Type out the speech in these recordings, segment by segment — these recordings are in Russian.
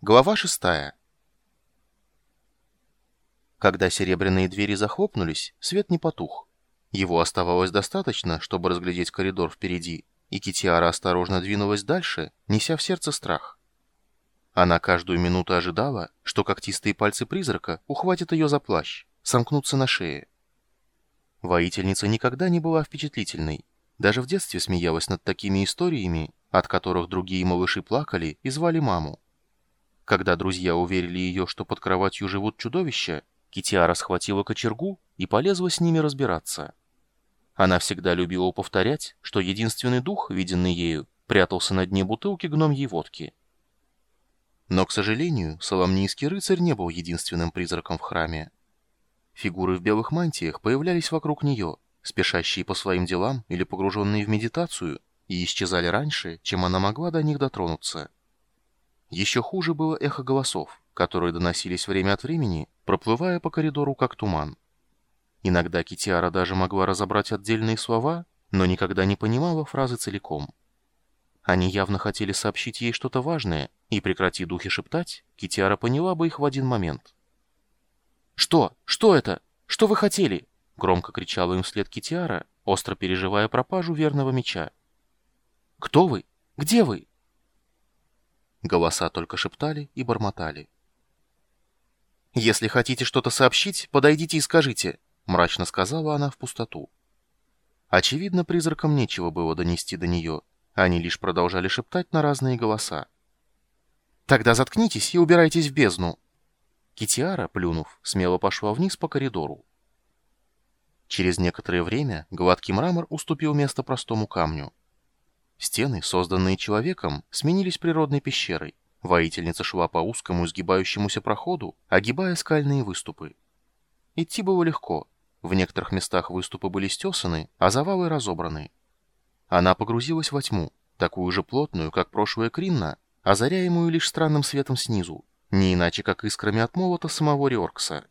Глава шестая. Когда серебряные двери захлопнулись, свет не потух. Его оставалось достаточно, чтобы разглядеть коридор впереди, и Китиара осторожно двинулась дальше, неся в сердце страх. Она каждую минуту ожидала, что когтистые пальцы призрака ухватят ее за плащ, сомкнутся на шее. Воительница никогда не была впечатлительной, даже в детстве смеялась над такими историями, от которых другие малыши плакали и звали маму. Когда друзья уверили ее, что под кроватью живут чудовища, Китиара схватила кочергу и полезла с ними разбираться. Она всегда любила повторять, что единственный дух, виденный ею, прятался на дне бутылки гномьей водки. Но, к сожалению, соломнийский рыцарь не был единственным призраком в храме. Фигуры в белых мантиях появлялись вокруг нее, спешащие по своим делам или погруженные в медитацию, и исчезали раньше, чем она могла до них дотронуться. Еще хуже было эхо голосов, которые доносились время от времени, проплывая по коридору как туман. Иногда Китиара даже могла разобрать отдельные слова, но никогда не понимала фразы целиком. Они явно хотели сообщить ей что-то важное, и, прекрати духи шептать, Китиара поняла бы их в один момент. «Что? Что это? Что вы хотели?» — громко кричала им вслед Китиара, остро переживая пропажу верного меча. «Кто вы? Где вы?» Голоса только шептали и бормотали. «Если хотите что-то сообщить, подойдите и скажите», — мрачно сказала она в пустоту. Очевидно, призракам нечего было донести до нее. Они лишь продолжали шептать на разные голоса. «Тогда заткнитесь и убирайтесь в бездну!» Китиара, плюнув, смело пошла вниз по коридору. Через некоторое время гладкий мрамор уступил место простому камню. Стены, созданные человеком, сменились природной пещерой. Воительница шла по узкому изгибающемуся проходу, огибая скальные выступы. Идти было легко. В некоторых местах выступы были стесаны, а завалы разобраны. Она погрузилась во тьму, такую же плотную, как прошлая Кринна, озаряемую лишь странным светом снизу, не иначе как искрами от молота самого Риоркса.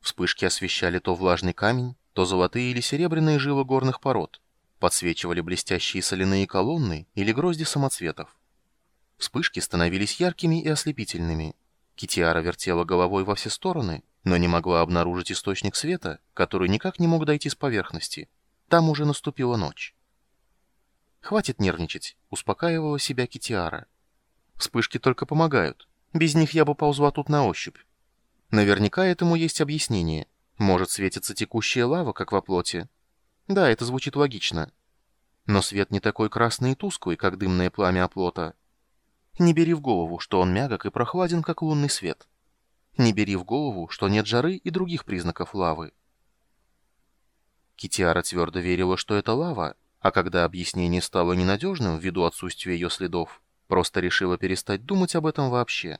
Вспышки освещали то влажный камень, то золотые или серебряные жилы горных пород, Подсвечивали блестящие соляные колонны или грозди самоцветов. Вспышки становились яркими и ослепительными. Китиара вертела головой во все стороны, но не могла обнаружить источник света, который никак не мог дойти с поверхности. Там уже наступила ночь. «Хватит нервничать», — успокаивала себя Китиара. «Вспышки только помогают. Без них я бы ползла тут на ощупь. Наверняка этому есть объяснение. Может, светится текущая лава, как во плоти, да, это звучит логично. Но свет не такой красный и тусклый, как дымное пламя оплота. Не бери в голову, что он мягок и прохладен, как лунный свет. Не бери в голову, что нет жары и других признаков лавы. Китиара твердо верила, что это лава, а когда объяснение стало ненадежным ввиду отсутствия ее следов, просто решила перестать думать об этом вообще.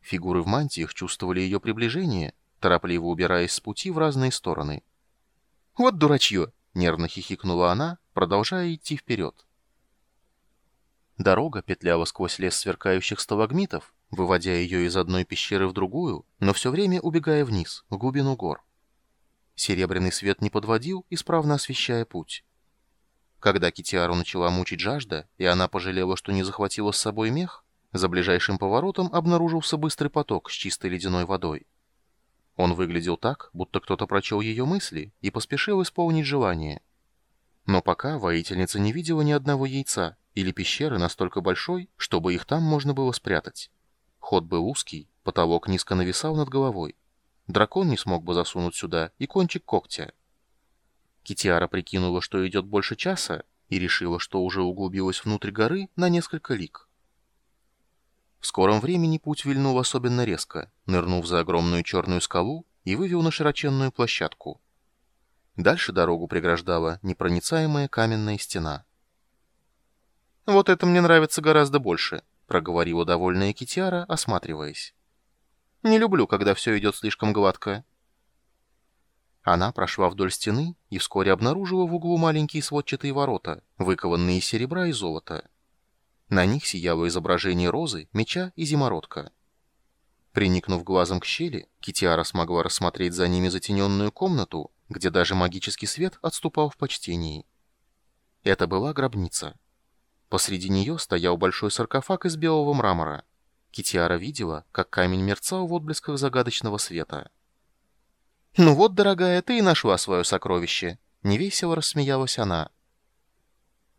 Фигуры в мантиях чувствовали ее приближение, торопливо убираясь с пути в разные стороны. «Вот дурачье!» Нервно хихикнула она, продолжая идти вперед. Дорога петляла сквозь лес сверкающих сталагмитов, выводя ее из одной пещеры в другую, но все время убегая вниз, в глубину гор. Серебряный свет не подводил, исправно освещая путь. Когда Китиару начала мучить жажда, и она пожалела, что не захватила с собой мех, за ближайшим поворотом обнаружился быстрый поток с чистой ледяной водой. Он выглядел так, будто кто-то прочел ее мысли и поспешил исполнить желание. Но пока воительница не видела ни одного яйца или пещеры настолько большой, чтобы их там можно было спрятать. Ход был узкий, потолок низко нависал над головой. Дракон не смог бы засунуть сюда и кончик когтя. Китиара прикинула, что идет больше часа, и решила, что уже углубилась внутрь горы на несколько лик. В скором времени путь вильнул особенно резко, нырнув за огромную черную скалу и вывел на широченную площадку. Дальше дорогу преграждала непроницаемая каменная стена. «Вот это мне нравится гораздо больше», — проговорила довольная Китиара, осматриваясь. «Не люблю, когда все идет слишком гладко». Она прошла вдоль стены и вскоре обнаружила в углу маленькие сводчатые ворота, выкованные из серебра и золота. На них сияло изображение розы, меча и зимородка. Приникнув глазом к щели, Китиара смогла рассмотреть за ними затененную комнату, где даже магический свет отступал в почтении. Это была гробница. Посреди нее стоял большой саркофаг из белого мрамора. Китиара видела, как камень мерцал в отблесках загадочного света. «Ну вот, дорогая, ты и нашла свое сокровище!» Невесело рассмеялась она.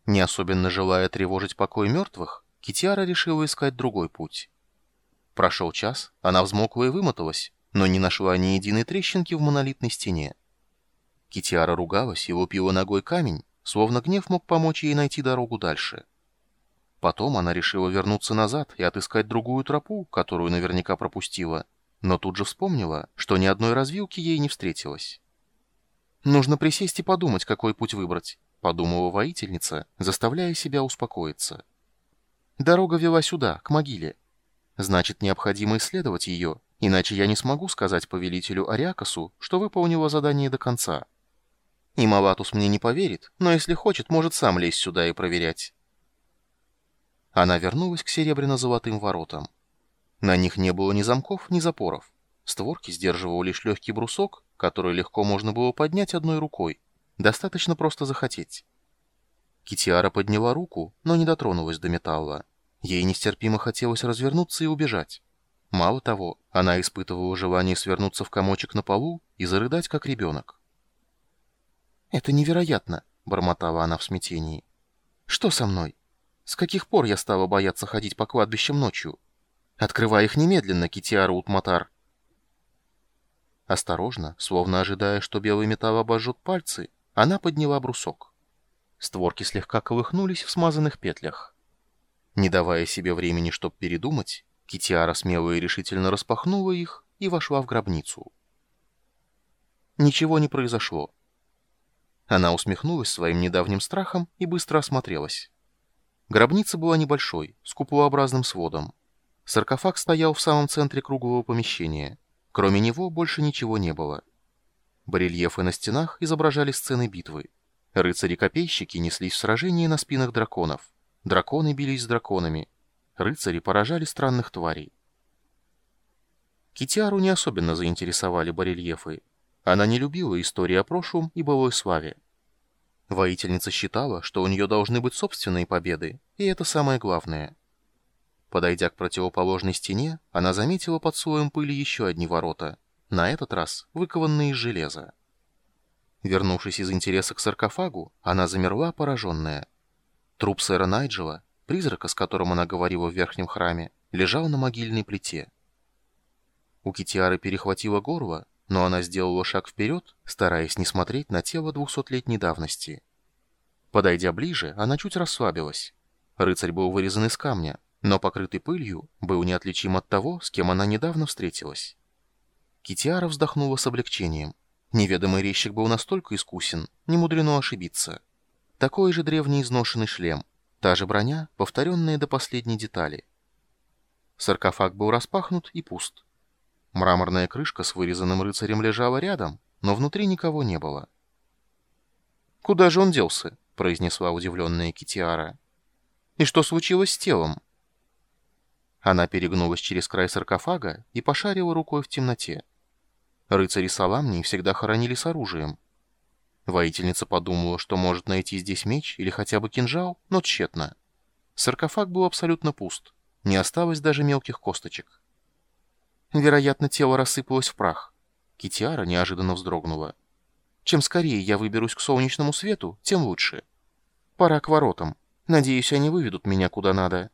Не особенно желая тревожить покой мертвых, Китиара решила искать другой путь. Прошел час, она взмокла и вымоталась, но не нашла ни единой трещинки в монолитной стене. Китиара ругалась и лупила ногой камень, словно гнев мог помочь ей найти дорогу дальше. Потом она решила вернуться назад и отыскать другую тропу, которую наверняка пропустила, но тут же вспомнила, что ни одной развилки ей не встретилось. «Нужно присесть и подумать, какой путь выбрать», — подумала воительница, заставляя себя успокоиться. «Дорога вела сюда, к могиле. Значит, необходимо исследовать ее, иначе я не смогу сказать повелителю Ариакасу, что выполнила задание до конца. И Малатус мне не поверит, но если хочет, может сам лезть сюда и проверять». Она вернулась к серебряно-золотым воротам. На них не было ни замков, ни запоров. Створки сдерживал лишь легкий брусок, который легко можно было поднять одной рукой. Достаточно просто захотеть. Китиара подняла руку, но не дотронулась до металла. Ей нестерпимо хотелось развернуться и убежать. Мало того, она испытывала желание свернуться в комочек на полу и зарыдать, как ребенок. «Это невероятно!» — бормотала она в смятении. «Что со мной? С каких пор я стала бояться ходить по кладбищам ночью? Открывай их немедленно, Китиара Утматар!» Осторожно, словно ожидая, что белый металл обожжет пальцы, она подняла брусок. Створки слегка колыхнулись в смазанных петлях. Не давая себе времени, чтобы передумать, Китиара смело и решительно распахнула их и вошла в гробницу. Ничего не произошло. Она усмехнулась своим недавним страхом и быстро осмотрелась. Гробница была небольшой, с куполообразным сводом. Саркофаг стоял в самом центре круглого помещения. Кроме него больше ничего не было. Барельефы на стенах изображали сцены битвы. Рыцари-копейщики неслись в сражении на спинах драконов. Драконы бились с драконами. Рыцари поражали странных тварей. Китиару не особенно заинтересовали барельефы. Она не любила истории о прошлом и былой славе. Воительница считала, что у нее должны быть собственные победы, и это самое главное – Подойдя к противоположной стене, она заметила под слоем пыли еще одни ворота, на этот раз выкованные из железа. Вернувшись из интереса к саркофагу, она замерла, пораженная. Труп сэра Найджела, призрака, с которым она говорила в верхнем храме, лежал на могильной плите. У Китиары перехватило горло, но она сделала шаг вперед, стараясь не смотреть на тело двухсотлетней давности. Подойдя ближе, она чуть расслабилась. Рыцарь был вырезан из камня, но покрытый пылью был неотличим от того, с кем она недавно встретилась. Китиара вздохнула с облегчением. Неведомый резчик был настолько искусен, не мудрено ошибиться. Такой же древний изношенный шлем, та же броня, повторенная до последней детали. Саркофаг был распахнут и пуст. Мраморная крышка с вырезанным рыцарем лежала рядом, но внутри никого не было. «Куда же он делся?» — произнесла удивленная Китиара. «И что случилось с телом?» Она перегнулась через край саркофага и пошарила рукой в темноте. Рыцари Саламнии всегда хоронили с оружием. Воительница подумала, что может найти здесь меч или хотя бы кинжал, но тщетно. Саркофаг был абсолютно пуст. Не осталось даже мелких косточек. Вероятно, тело рассыпалось в прах. Китиара неожиданно вздрогнула. Чем скорее я выберусь к солнечному свету, тем лучше. Пора к воротам. Надеюсь, они выведут меня куда надо.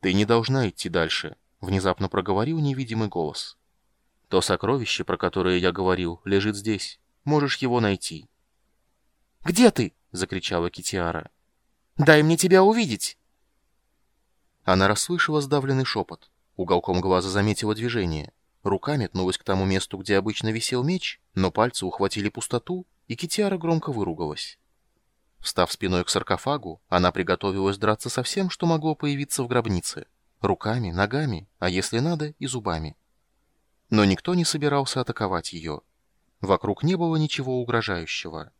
«Ты не должна идти дальше», — внезапно проговорил невидимый голос. «То сокровище, про которое я говорил, лежит здесь. Можешь его найти». «Где ты?» — закричала Китиара. «Дай мне тебя увидеть!» Она расслышала сдавленный шепот. Уголком глаза заметила движение. Рука метнулась к тому месту, где обычно висел меч, но пальцы ухватили пустоту, и Китиара громко выругалась. Встав спиной к саркофагу, она приготовилась драться со всем, что могло появиться в гробнице. Руками, ногами, а если надо, и зубами. Но никто не собирался атаковать ее. Вокруг не было ничего угрожающего.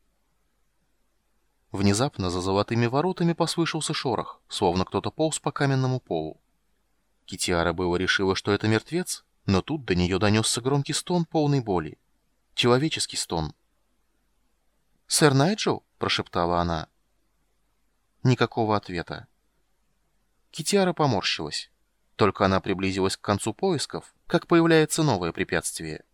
Внезапно за золотыми воротами послышался шорох, словно кто-то полз по каменному полу. Китиара было решила, что это мертвец, но тут до нее донесся громкий стон полной боли. Человеческий стон. «Сэр Найджел?» прошептала она. Никакого ответа. Китиара поморщилась. Только она приблизилась к концу поисков, как появляется новое препятствие.